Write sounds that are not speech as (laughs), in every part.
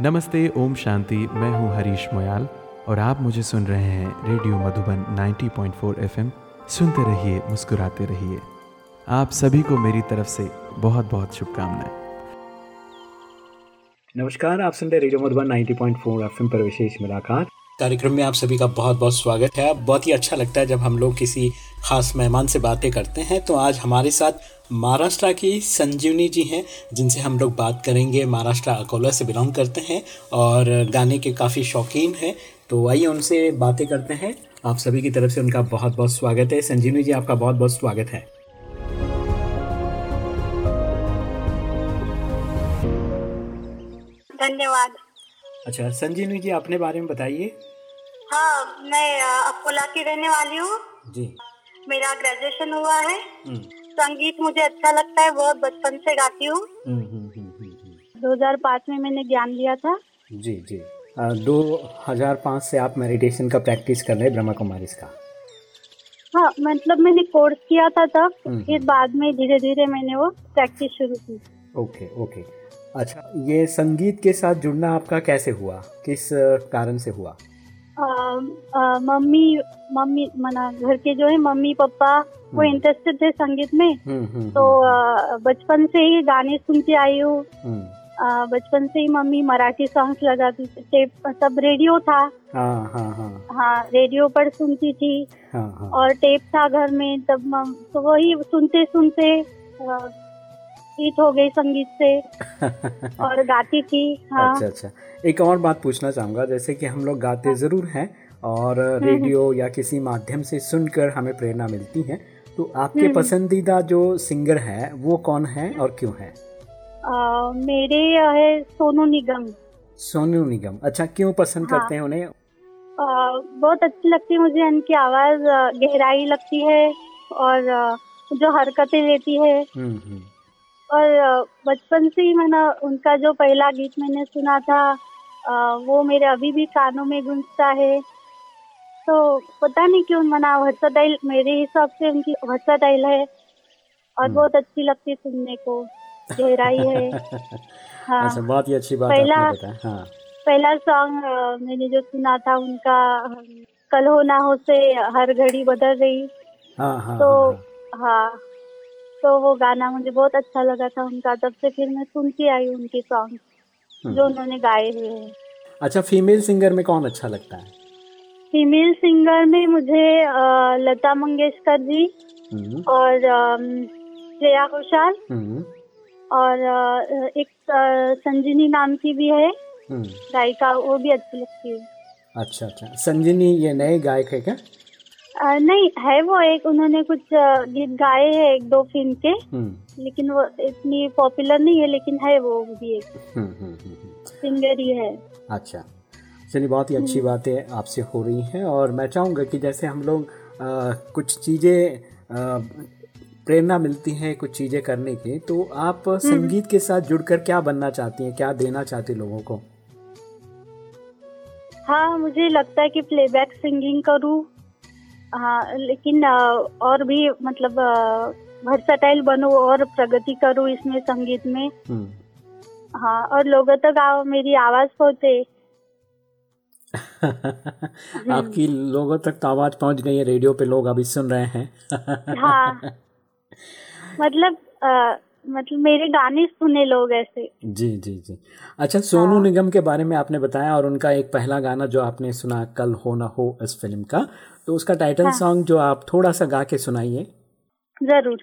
नमस्ते ओम शांति। मैं हूँ हरीश मोयाल और आप मुझे सुन रहे हैं रेडियो मधुबन 90.4 एफएम। सुनते रहिए मुस्कुराते रहिए। आप सभी को मेरी तरफ़ से बहुत बहुत शुभकामनाएँ। नमस्कार आप सुन रहे रेडियो मधुबन 90.4 एफएम पर विशेष मुलाकात। कार्यक्रम में आप सभी का बहुत बहुत स्वागत है। बहुत ही अच्छा लगता है जब हम लोग किसी खास मेहमान से बातें करते हैं तो आज हमारे साथ महाराष्ट्र की संजीवनी जी हैं जिनसे हम लोग बात करेंगे। महाराष्ट्र अकोला से बिलोंग करते हैं और गाने के काफ़ी शौकीन हैं तो आइए उनसे बातें करते हैं। आप सभी की तरफ़ से उनका बहुत बहुत स्वागत है। संजीवनी जी आपका बहुत बहुत स्वागत है। धन्यवाद। अच्छा संजीवनी जी अपने बारे में बताइए। हाँ मैं अकोला की रहने वाली हूँ। जी। मेरा ग्रेजुएशन हुआ है। हम्म, संगीत मुझे अच्छा लगता है बहुत बचपन से गाती हूँ। हम्म, हम्म, हम्म। 2005 में मैंने ज्ञान लिया था। जी जी। दो हज़ार पाँच से आप मेडिटेशन का प्रैक्टिस कर रहे हैं ब्रह्मा कुमारी का? हाँ मतलब मैंने कोर्स किया था तब। फिर बाद में धीरे धीरे मैंने वो प्रैक्टिस शुरू की। Okay okay. अच्छा ये संगीत के साथ जुड़ना आपका कैसे हुआ? किस कारण से हुआ? मम्मी मम्मी मना घर के जो है मम्मी पापा वो हम्म। इंटरेस्टेड थे संगीत में। हम्म, हम्म, तो बचपन से ही गाने सुनती आई हूँ। हम्म, बचपन से ही मम्मी मराठी सॉन्ग्स लगाती थी। टेप तब रेडियो था। हाँ हाँ हाँ। हाँ रेडियो पर सुनती थी। हाँ हाँ। और टेप था घर में तब तो वही सुनते सुनते हिट हो गई संगीत से (laughs) और गाती थी हाँ। अच्छा अच्छा। एक और बात पूछना चाहूँगा जैसे कि हम लोग गाते ज़रूर हैं और रेडियो या किसी माध्यम से सुनकर हमें प्रेरणा मिलती है तो आपके हम्म। पसंदीदा जो सिंगर है वो कौन है और क्यों है? अ, मेरे है सोनू निगम। सोनू निगम। अच्छा क्यों पसंद हाँ। करते हैं उन्हें? अ, बहुत अच्छी लगती है मुझे उनकी आवाज़ गहराई लगती है और जो हरकतें लेती है। हम्म हम्म। और बचपन से ही मैंने उनका जो पहला गीत मैंने सुना था वो मेरे अभी भी कानों में गूंजता है। तो पता नहीं क्यों मना वर्सटाइल मेरे हिसाब से उनकी वर्सटाइल है और हम्म। बहुत अच्छी लगती सुनने को। गहराई है। (laughs) हाँ। अच्छा बहुत ही अच्छी बात पहला- हाँ। पहला सॉन्ग मैंने जो सुना था उनका कल हो ना हो से हर घड़ी बदल रही। हाँ हाँ तो हाँ, हाँ। तो वो गाना मुझे बहुत अच्छा लगा था उनका तब से फिर मैं सुनती आई उनकी सॉन्ग हम्म। जो उन्होंने गाए हुए हैं। अच्छा फीमेल सिंगर में कौन अच्छा लगता है? फीमेल सिंगर में मुझे लता मंगेशकर जी हम्म, और श्रेया घोषाल हम्म, और एक संजीनी नाम की भी है। गायिका वो भी अच्छी लगती है। अच्छा अच्छा। संजीनी ये नए गायक है क्या? नहीं है वो एक उन्होंने कुछ गीत गाए हैं एक दो फ़िल्म के। हम्म। लेकिन वो इतनी पॉपुलर नहीं है लेकिन है वो भी एक। हम्म, हम्म। सिंगर ही है। अच्छा। चलिए बहुत ही अच्छी बातें आपसे हो रही हैं और मैं चाहूँगा कि जैसे हम लोग कुछ चीज़ें प्रेरणा मिलती हैं कुछ चीज़ें करने की तो आप संगीत के साथ जुड़कर क्या बनना चाहती हैं क्या देना चाहती हैं लोगों को? हाँ मुझे लगता है कि प्लेबैक सिंगिंग करूँ। हाँ लेकिन और भी मतलब वर्सटाइल बनूँ और प्रगति करूँ इसमें संगीत में। हम्म, हाँ और लोगों तक आओ मेरी आवाज़ पहुँचे। (laughs) आपकी लोगों तक तो आवाज़ पहुँच गई है रेडियो पे लोग अभी सुन रहे हैं। (laughs) हाँ। मतलब अ, मतलब मेरे गाने सुने लोग ऐसे। जी जी जी। अच्छा सोनू हाँ। निगम के बारे में आपने बताया और उनका एक पहला गाना जो आपने सुना कल हो ना हो इस फ़िल्म का तो उसका टाइटल हाँ। सॉन्ग जो आप थोड़ा सा गा के सुनाइए। ज़रूर।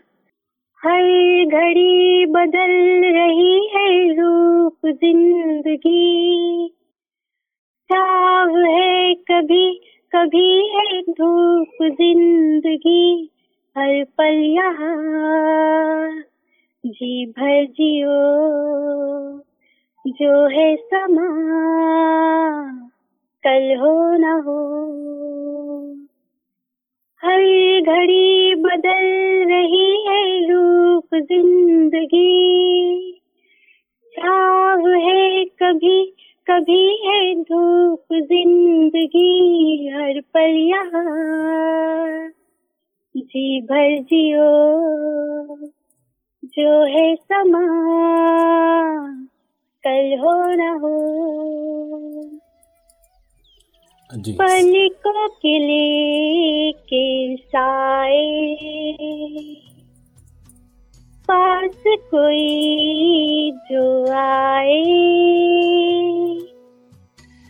हर घड़ी बदल रही है रूप ज़िंदगी। चाव है कभी कभी है धूप ज़िंदगी। हर पल यहाँ जी भर जियो जो है समा। कल हो न हो। हर घड़ी बदल रही है रूप ज़िंदगी। छाव है कभी कभी है धूप ज़िंदगी, हर पल यहाँ। जी भर जियो जो है समा, कल हो न हो। पलकों के लेके साए। पास कोई जो आए।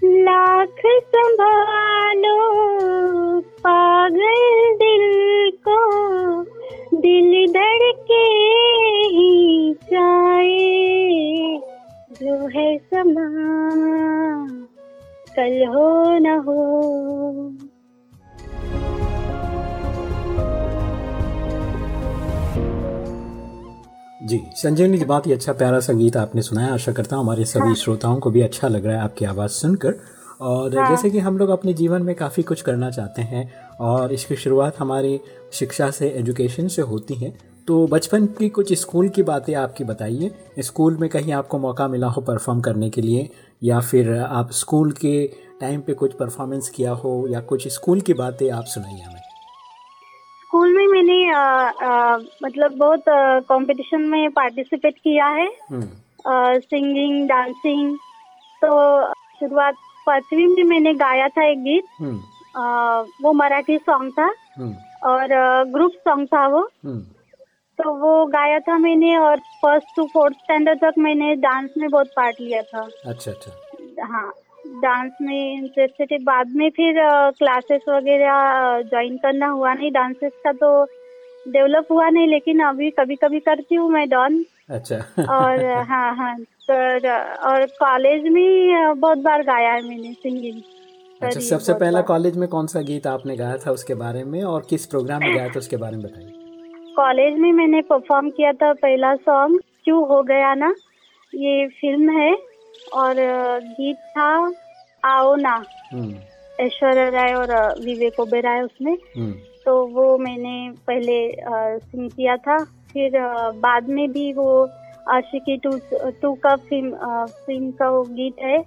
लाख संभालो पागल दिल को दिल धड़के ही जाए। जो है समा कल हो न हो जी संजीवनी जी बहुत ही अच्छा प्यारा संगीत आपने सुनाया आशा करता हूँ हमारे सभी हाँ। श्रोताओं को भी अच्छा लग रहा है आपकी आवाज़ सुनकर और हाँ। जैसे कि हम लोग अपने जीवन में काफ़ी कुछ करना चाहते हैं और इसकी शुरुआत हमारी शिक्षा से एजुकेशन से होती है तो बचपन की कुछ स्कूल की बातें आपकी बताइए। स्कूल में कहीं आपको मौका मिला हो परफॉर्म करने के लिए या फिर आप स्कूल के टाइम पे कुछ परफॉर्मेंस किया हो या कुछ स्कूल की बातें आप सुनाइए हमें। स्कूल में मैंने आ, आ, मतलब बहुत कंपटीशन में पार्टिसिपेट किया है। सिंगिंग डांसिंग तो शुरुआत पांचवी में मैंने गाया था एक गीत। हम्म। वो मराठी सॉन्ग था। हम्म। और ग्रुप सॉन्ग था वो। हम्म। तो वो गाया था मैंने और फ़र्स्ट टू फोर्थ स्टैंडर्ड तक मैंने डांस में बहुत पार्ट लिया था। अच्छा अच्छा। हाँ डांस में इंटरेस्टेड है बाद में फिर क्लासेस वगैरह ज्वाइन करना हुआ नहीं डांसेस का तो डेवलप हुआ नहीं लेकिन अभी कभी कभी करती हूँ मैं डॉन अच्छा। और (laughs) हाँ हाँ तो और कॉलेज में बहुत बार गाया है मैंने सिंगिंग अच्छा सबसे पहला कॉलेज में कौन सा गीत आपने गाया था उसके बारे में और किस प्रोग्राम में गाया था उसके बारे में बताइए। कॉलेज में मैंने परफॉर्म किया था पहला सॉन्ग क्यों हो गया ना? ये फ़िल्म है और गीत था आओ ना। हम्म। ऐश्वर्या राय और विवेक ओबेराय उसमें हम्म। तो वो मैंने पहले सिंग किया था। फिर बाद में भी वो आशिकी टू टू का फ़िल्म फ़िल्म का वो गीत है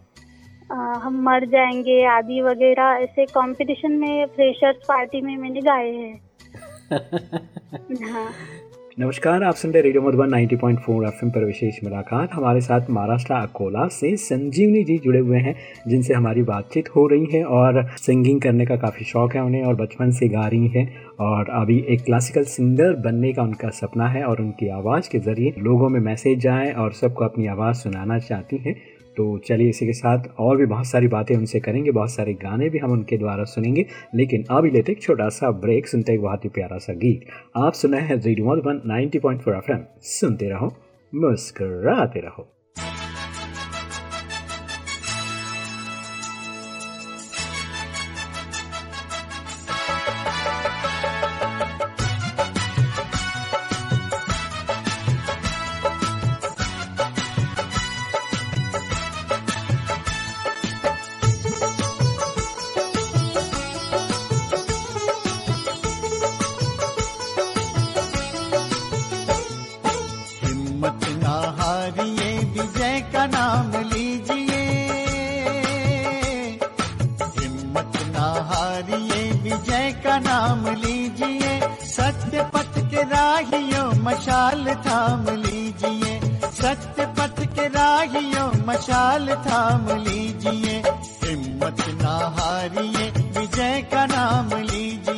आ, हम मर जाएँगे आदि वगैरह ऐसे कंपटीशन में फ्रेशर्स पार्टी में मैंने गाए हैं। (laughs) नमस्कार, आप सुन रहे रेडियो मधुबन 90.4 एफएम पर विशेष मुलाकात। हमारे साथ महाराष्ट्र अकोला से संजीवनी जी जुड़े हुए हैं, जिनसे हमारी बातचीत हो रही है और सिंगिंग करने का काफ़ी शौक है उन्हें और बचपन से गा रही हैं और अभी एक क्लासिकल सिंगर बनने का उनका सपना है और उनकी आवाज़ के ज़रिए लोगों में मैसेज जाए और सबको अपनी आवाज़ सुनाना चाहती हैं। तो चलिए इसी के साथ और भी बहुत सारी बातें उनसे करेंगे, बहुत सारे गाने भी हम उनके द्वारा सुनेंगे, लेकिन अभी लेते एक छोटा सा ब्रेक, सुनते एक बहुत ही प्यारा सा गीत। आप सुना है रेडियो मधुबन 90.4 एफएम, सुनते रहो, मुस्कराते रहो। जो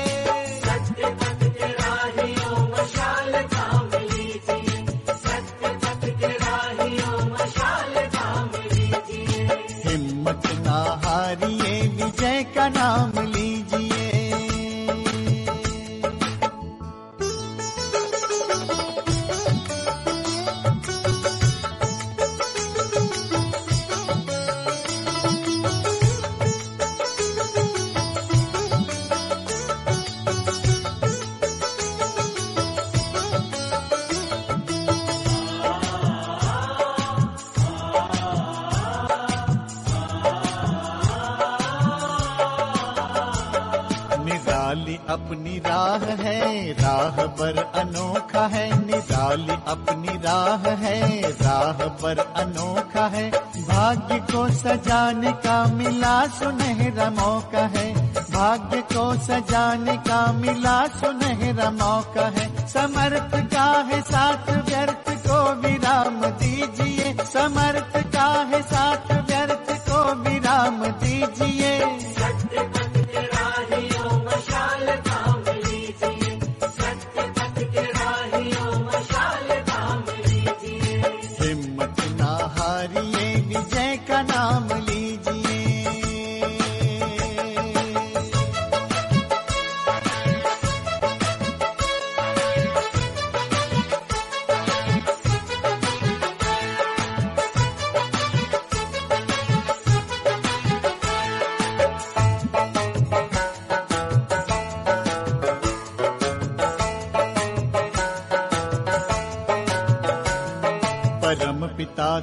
अपनी राह है, राह पर अनोखा है, निराली अपनी राह है, राह पर अनोखा है। भाग्य को सजाने का मिला सुनहरा मौका है। भाग्य को सजाने का मिला सुनहरा मौका है। समर्थ का है साथ व्यर्थ को विराम दीजिए का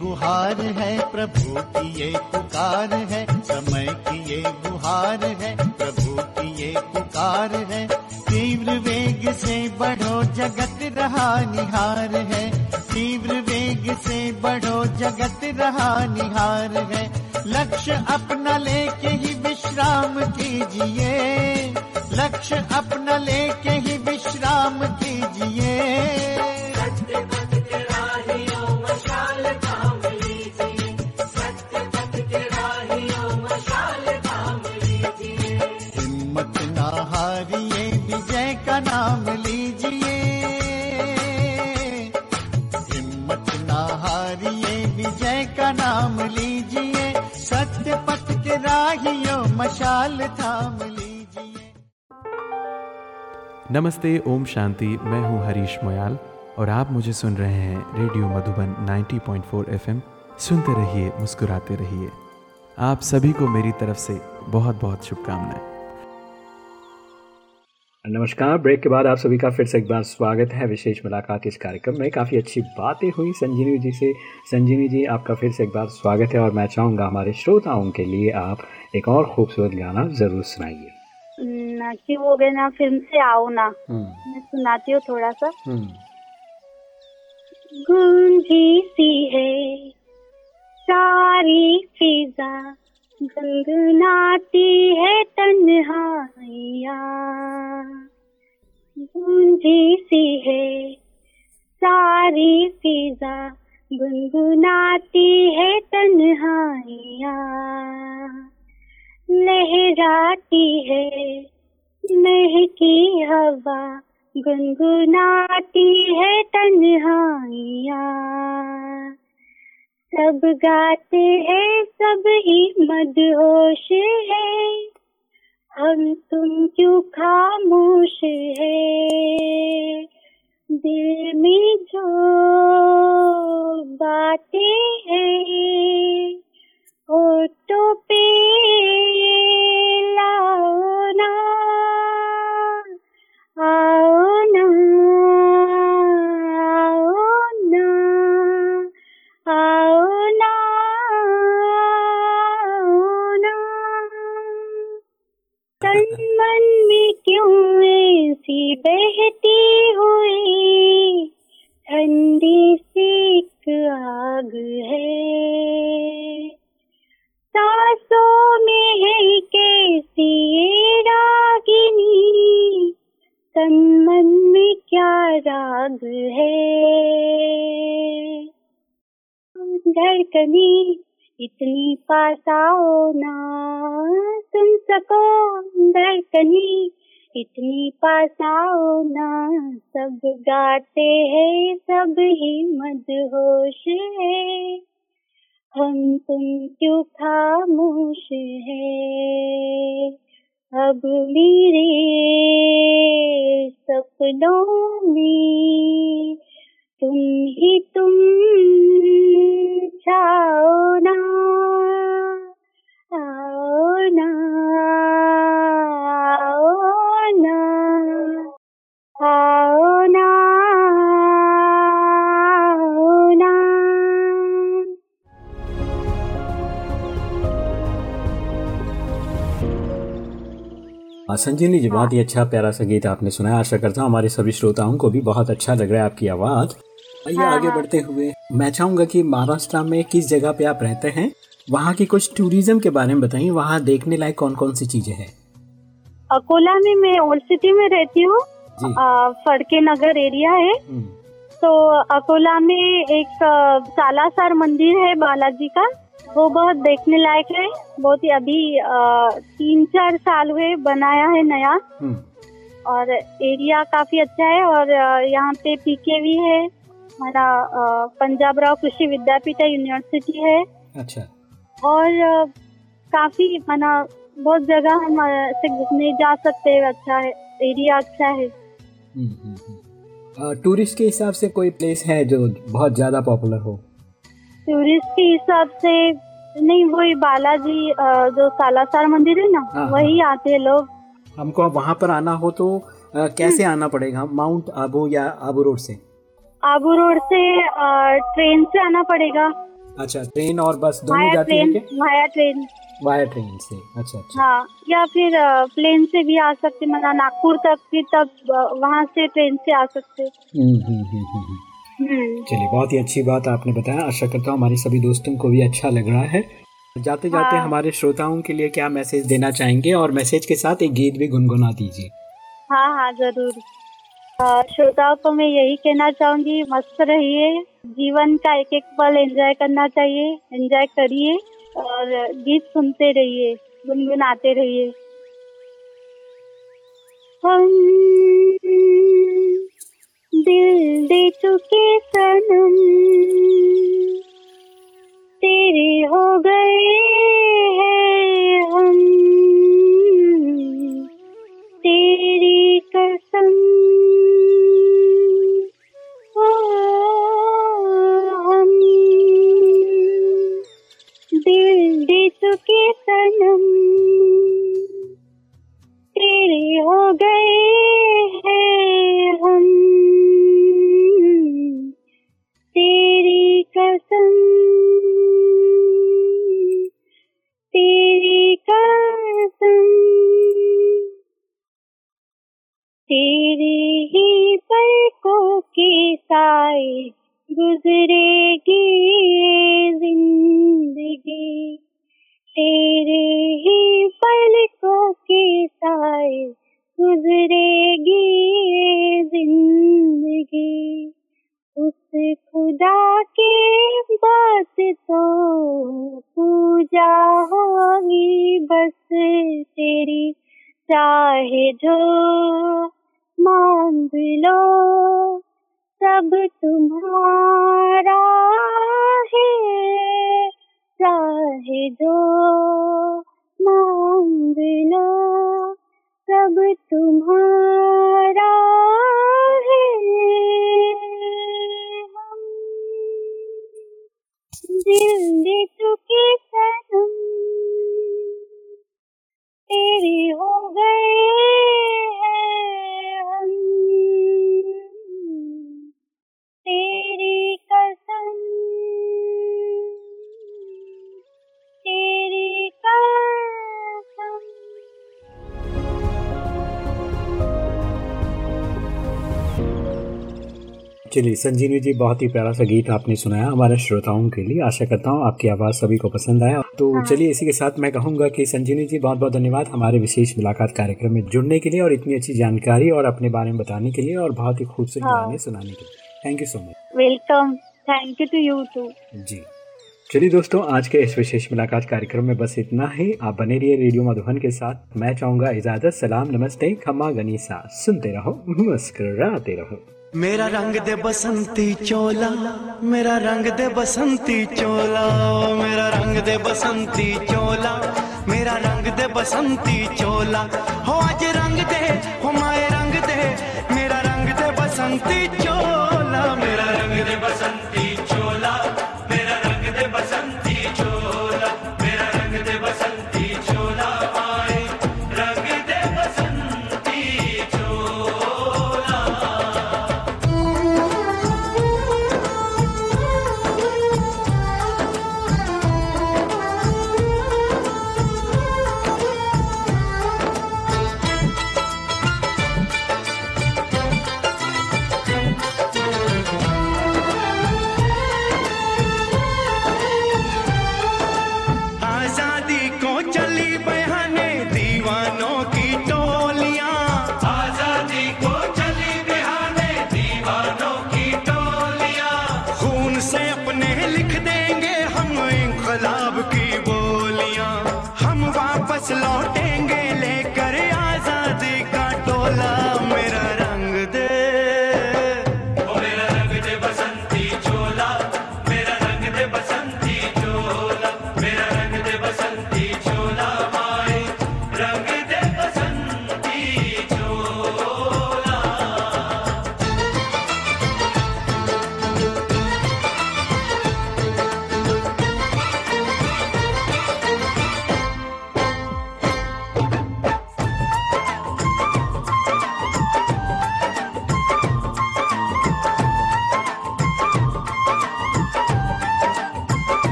गुहार है, प्रभु की ये पुकार है, समय की ये गुहार है, प्रभु की ये पुकार है। तीव्र वेग से बढ़ो जगत रहा निहार है, तीव्र वेग से बढ़ो जगत रहा निहार है। लक्ष्य अपना लेके ही विश्राम कीजिए, लक्ष्य अपना लेके ही विश्राम कीजिए। हारिए, विजय का नाम लीजिए सत्य पथ के राहियों मशाल थाम लीजिए। नमस्ते, ओम शांति, मैं हूँ हरीश मोयाल, और आप मुझे सुन रहे हैं रेडियो मधुबन 90.4 एफएम। सुनते रहिए, मुस्कुराते रहिए। आप सभी को मेरी तरफ़ से बहुत बहुत शुभकामनाएँ। नमस्कार ब्रेक के बाद आप सभी का फिर से एक बार स्वागत है विशेष मुलाकात इस कार्यक्रम में। काफ़ी अच्छी बातें हुई संजीवनी जी से। संजीवनी जी आपका फिर से एक बार स्वागत है और मैं चाहूँगा हमारे श्रोताओं के लिए आप एक और खूबसूरत गाना ज़रूर सुनाइए। नाची हो गए ना फ़िल्म से आओ ना। मैं सुनाती हूँ थोड़ा सा गूंजी सी है सारी फिजा गुनगुनाती है तन्हाइया। गूंजी सी है, सारी फिजा गुनगुनाती है तन्हाइया। लहराती है, महकी हवा गुनगुनाती है तन्हाइया। सब गाते हैं, सब ही मदहोश है। हम तुम क्यों खामोश है? दिल में जो बातें हैं, होठों पे इतनी पास आओ ना, सब गाते हैं, सब ही मदहोश है। हम तुम क्यों खामोश है? अब मेरे सपनों में तुम ही तुम छाओ ना, आओ ना। आओ ना आओ ना हाँ, जी बहुत ही अच्छा प्यारा सा गीत आपने सुनाया। आशा करता हूँ हमारे सभी श्रोताओं को भी बहुत अच्छा लग रहा है आपकी आवाज़। आइए हाँ, आगे हाँ। बढ़ते हुए मैं चाहूँगा कि महाराष्ट्र में किस जगह पे आप रहते हैं? वहाँ की कुछ टूरिज़्म के बारे में बताइए वहाँ देखने लायक कौन कौन सी चीज़ें हैं? अकोला में मैं ओल्ड सिटी में रहती हूँ। फड़के नगर एरिया है। हम्म, तो अकोला में एक सालासर मंदिर है बालाजी का। वो बहुत देखने लायक है। बहुत ही अभी आ, तीन चार साल हुए बनाया है नया। हम्म, और एरिया काफ़ी अच्छा है और यहाँ पे पीके भी है। हमारा पंजाब राव कृषि विद्यापीठ यूनिवर्सिटी है। अच्छा। और काफ़ी माना बहुत जगह हम से घूमने जा सकते हैं। अच्छा है एरिया अच्छा है। टूरिस्ट के हिसाब से कोई प्लेस है जो बहुत ज़्यादा पॉपुलर हो? टूरिस्ट के हिसाब से नहीं वही बालाजी जो सालासर मंदिर है ना हाँ, वही आते हैं लोग। हमको वहाँ पर आना हो तो कैसे आना पड़ेगा? माउंट आबू या आबू रोड से? आबू रोड से ट्रेन से आना पड़ेगा। अच्छा ट्रेन और बस दोनों जाती है ट्रेन वाया ट्रेन से। अच्छा अच्छा। हाँ या फिर प्लेन से भी आ सकते मतलब नागपुर तक फिर तब वहाँ से ट्रेन से आ सकते। हम्म, हम्म, हम्म, चलिए बहुत ही अच्छी बात आपने बताया। आशा करता हूँ हमारे सभी दोस्तों को भी अच्छा लग रहा है। जाते जाते हाँ। हमारे श्रोताओं के लिए क्या मैसेज देना चाहेंगे? और मैसेज के साथ एक गीत भी गुनगुना दीजिए। हाँ हाँ ज़रूर। श्रोताओं को मैं यही कहना चाहूँगी मस्त रहिए। जीवन का एक एक पल एंजॉय करना चाहिए एंजॉय करिए। और गीत सुनते रहिए गुनगुनाते रहिए। हम दिल दे चुके सनम तेरे हो गए सनम तेरे हो गए हैं हम। तेरी कसम तेरी कसम, तेरे ही पलकों के साए गुजरेगी जो चलिए संजीवनी जी बहुत ही प्यारा सा गीत आपने सुनाया हमारे श्रोताओं के लिए। आशा करता हूँ आपकी आवाज़ सभी को पसंद आया। तो हाँ। चलिए इसी के साथ मैं कहूँगा कि संजीवनी जी बहुत बहुत धन्यवाद हमारे विशेष मुलाकात कार्यक्रम में जुड़ने के लिए और इतनी अच्छी जानकारी और अपने बारे में बताने के लिए और बहुत ही खूबसूरत हाँ। गाने सुनाने के लिए। Thank you so much welcome thank you too you too ji. चलिए दोस्तों आज के इस विशेष मुलाकात कार्यक्रम में बस इतना ही। आप बने रहिए रेडियो मधुबन के साथ। मैं चाहूँगा इजाज़त सलाम नमस्ते खम्मा गनीसा। सुनते रहो मुस्कुराते रहो। मेरा रंग दे बसंती चोला, मेरा रंग दे बसंती चोला, मेरा रंग दे बसंती चोला, मेरा रंग दे बसंती चोला। हो आज रंग दे, हो माए रंग दे, मेरा रंग दे बसंती चोला।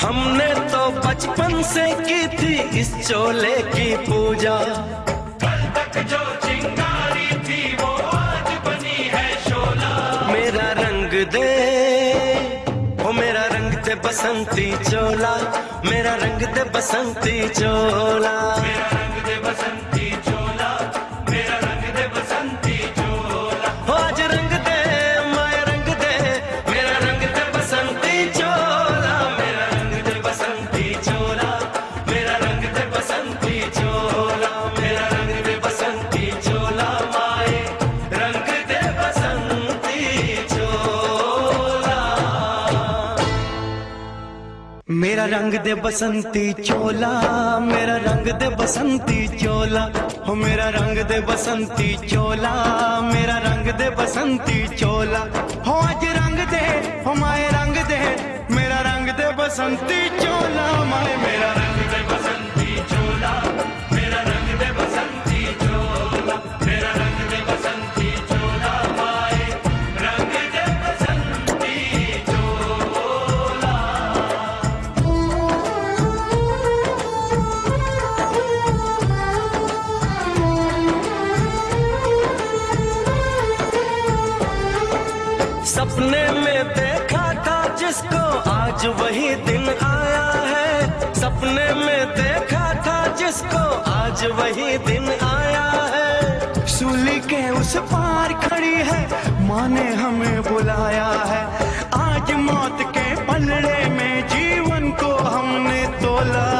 हमने तो बचपन से की थी इस चोले की पूजा। कल तक जो चिंगारी थी वो आज बनी है शोला। मेरा रंग दे ओ मेरा रंग दे बसंती चोला मेरा रंग दे बसंती चोला। मेरा रंग दे बसंती मेरा रंग दे बसंती चोला मेरा रंग दे बसंती चोला हो मेरा रंग दे बसंती चोला मेरा रंग दे बसंती चोला हो आज रंग दे हो माए रंग दे मेरा रंग दे बसंती चोला माए वही दिन आया है। सुली के उस पार खड़ी है, माँ ने हमें बुलाया है। आज मौत के पलड़े में जीवन को हमने तोला